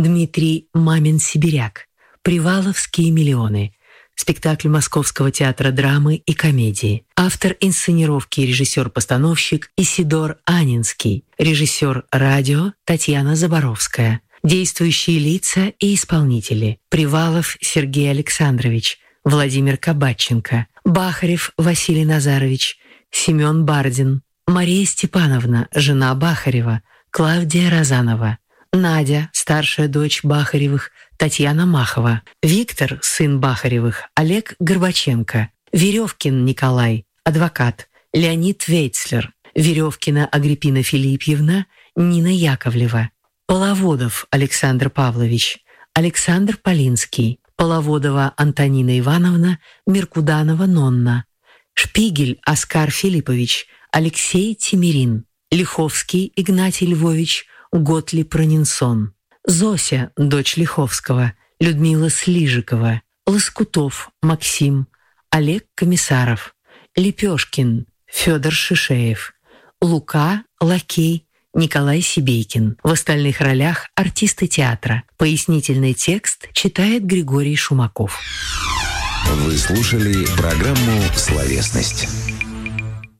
Дмитрий Мамин-Сибиряк. «Приваловские миллионы». Спектакль Московского театра драмы и комедии. Автор инсценировки и режиссер-постановщик Исидор Анинский. Режиссер радио Татьяна Заборовская. Действующие лица и исполнители. Привалов Сергей Александрович. Владимир Кабаченко. Бахарев Василий Назарович. Семен Бардин. Мария Степановна, жена Бахарева. Клавдия Розанова. Надя, старшая дочь Бахаревых, Татьяна Махова, Виктор, сын Бахаревых, Олег Горбаченко, Веревкин Николай, адвокат, Леонид Вейцлер, Веревкина Агриппина Филипьевна, Нина Яковлева, Половодов Александр Павлович, Александр Полинский, Половодова Антонина Ивановна, Меркуданова Нонна, Шпигель Оскар Филиппович, Алексей Тимирин, Лиховский Игнатий Львович, Готли Пронинсон, Зося, дочь Лиховского, Людмила Слижикова, Лоскутов Максим, Олег Комиссаров, Лепешкин, Федор Шишеев, Лука Лакей, Николай Сибейкин. В остальных ролях артисты театра. Пояснительный текст читает Григорий Шумаков. Вы слушали программу «Словесность».